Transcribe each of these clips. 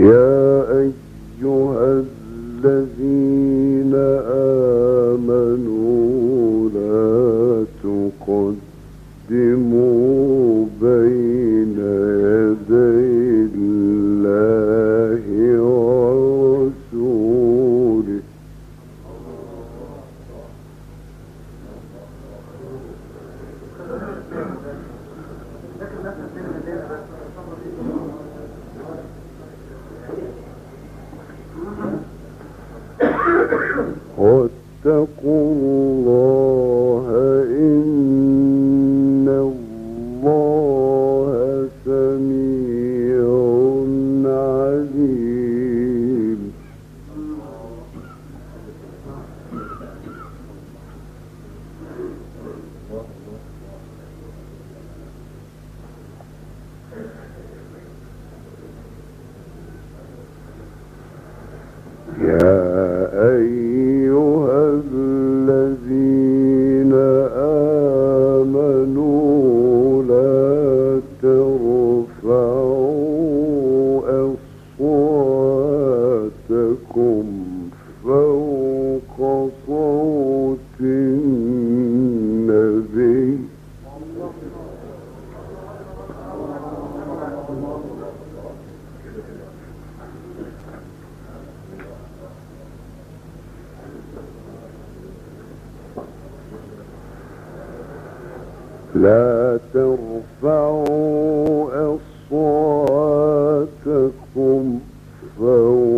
يا تقدموا بين يدي الله ورسوله واتقوا لا ترفعوا أصواتكم فوق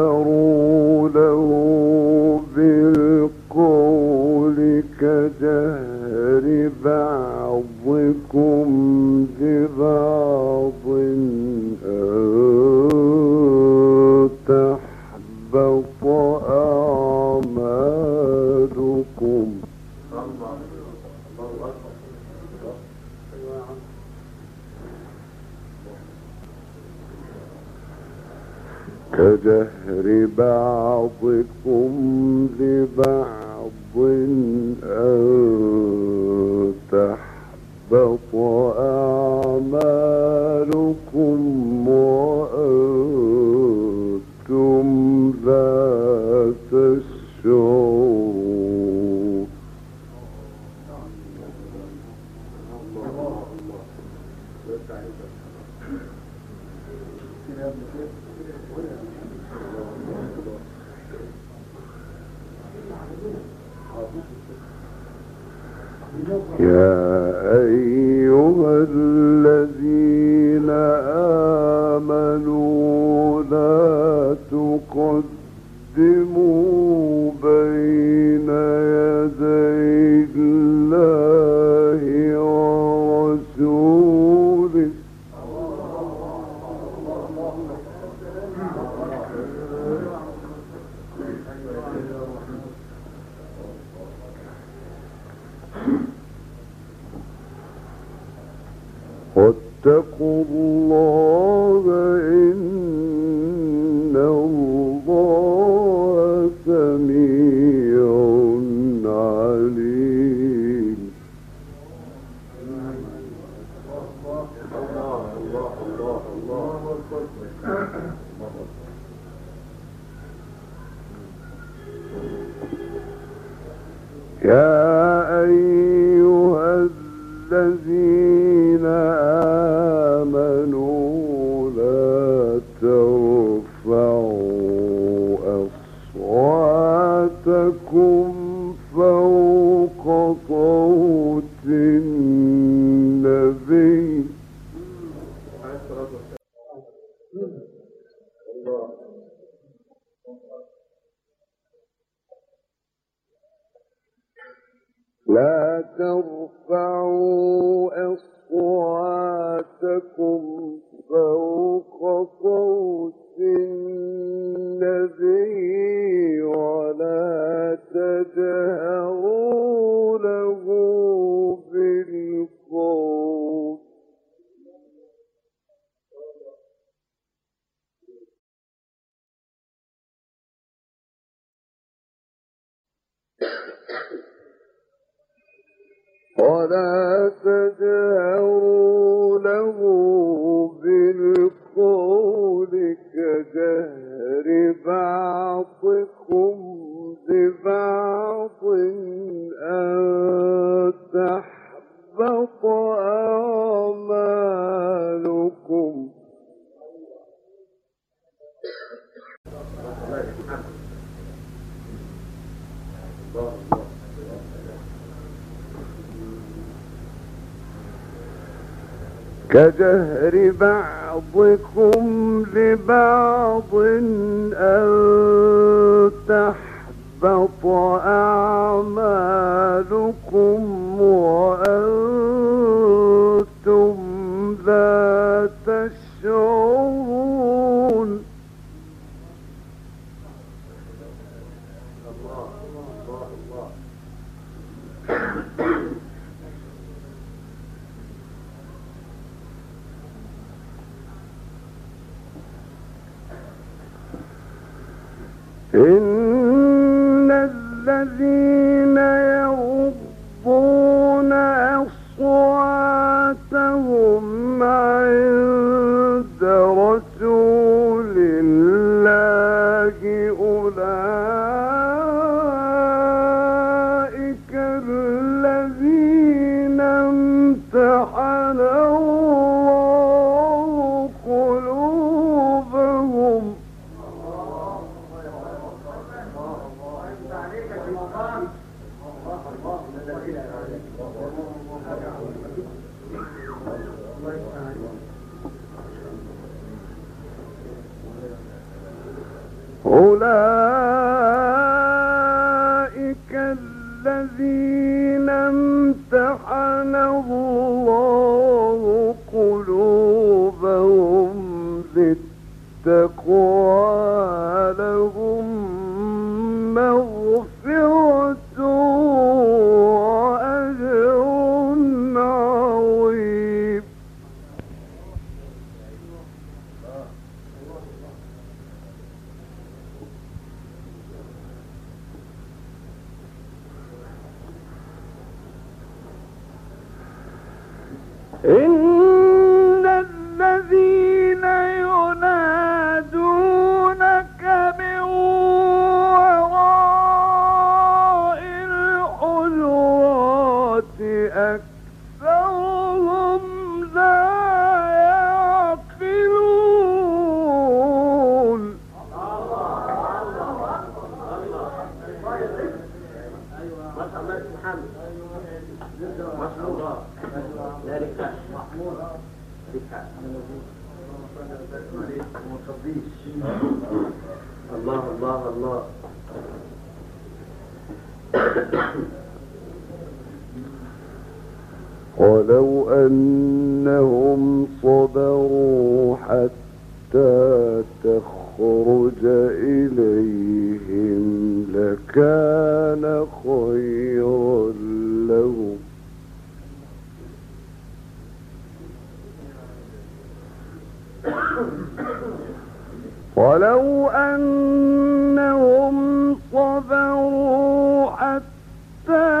كجهر بعضكم لبعض أن تحبط أعمالكم وأنتم لا تشعرون لا بين يدي الله ورسوله واتقوا الله يا لا ترفعوا أصواتكم فوق صوت النبي ولا تجهروا ولا تجهروا له بالقول كجهر بعضكم كجهر بعضكم لبعض أن تحبط أعمالكم وأنتم لا تشعرون. إن ذلك محمود الله الله الله ولو أنهم صبروا حتى تخرج إليهم لكان خيرا لهم. ولو أنهم صبروا حتى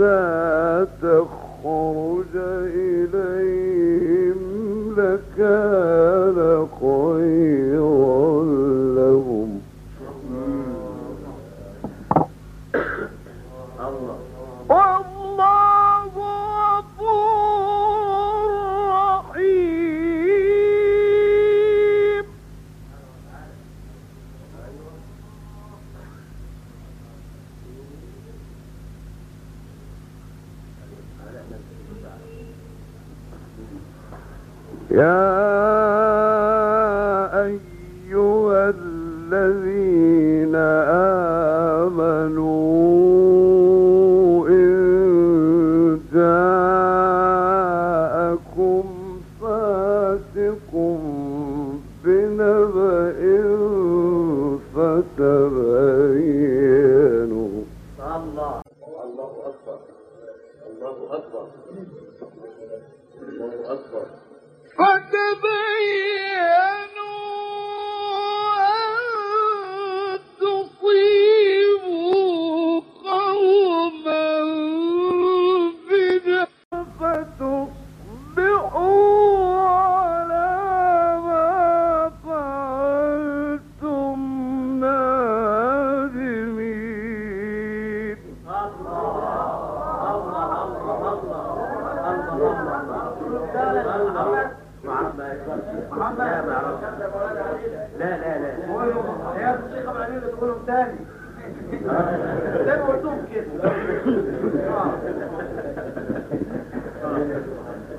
حتى تخرج إليهم لكان خيرا. الذين آمنوا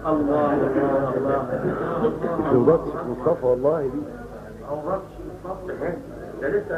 الله الله الله الله مصطفى والله دي او مصطفى ده لسه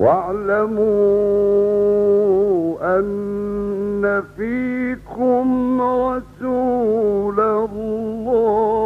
واعلموا أن فيكم رسول الله.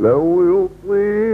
لو يطيع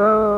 أولئك